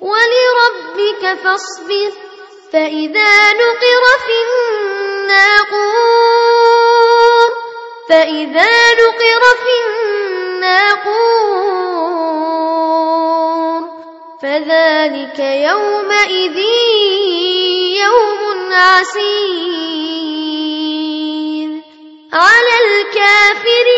ولربك فاصبر فإذا نقر في الناقور فإذا نقر في الناقور فذلك يومئذ يوم عسير على الكافرين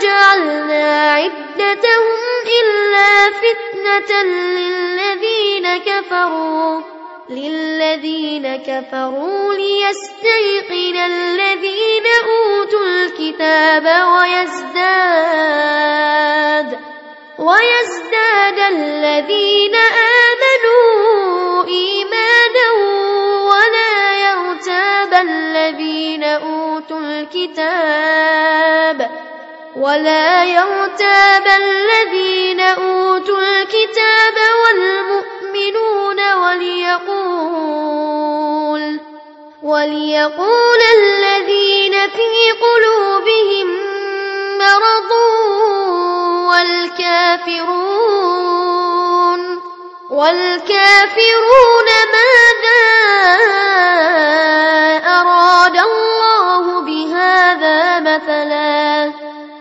وما جعلنا عدتهم إلا فتنة للذين كفروا للذين كفروا ليستيقن الذين أوتوا الكتاب ويزداد ويزداد الذين آمنوا إيمانا ولا يرتاب الذين أوتوا الكتاب. ولا يرتاب الذين أوتوا الكتاب والمؤمنون وليقول وليقول الذين في قلوبهم مرض والكافرون والكافرون ماذا أراد الله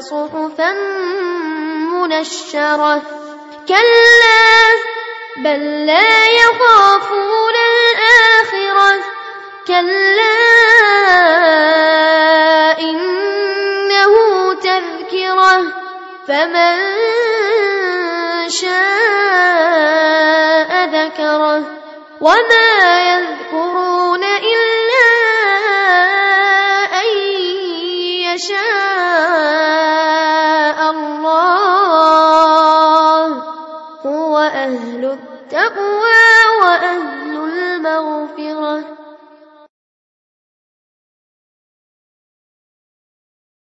صحفا منشرة. كلا بل لا يخافون الآخرة. كلا إنه تذكرة. فمن شاء ذكره. وما يذكر وَقُوا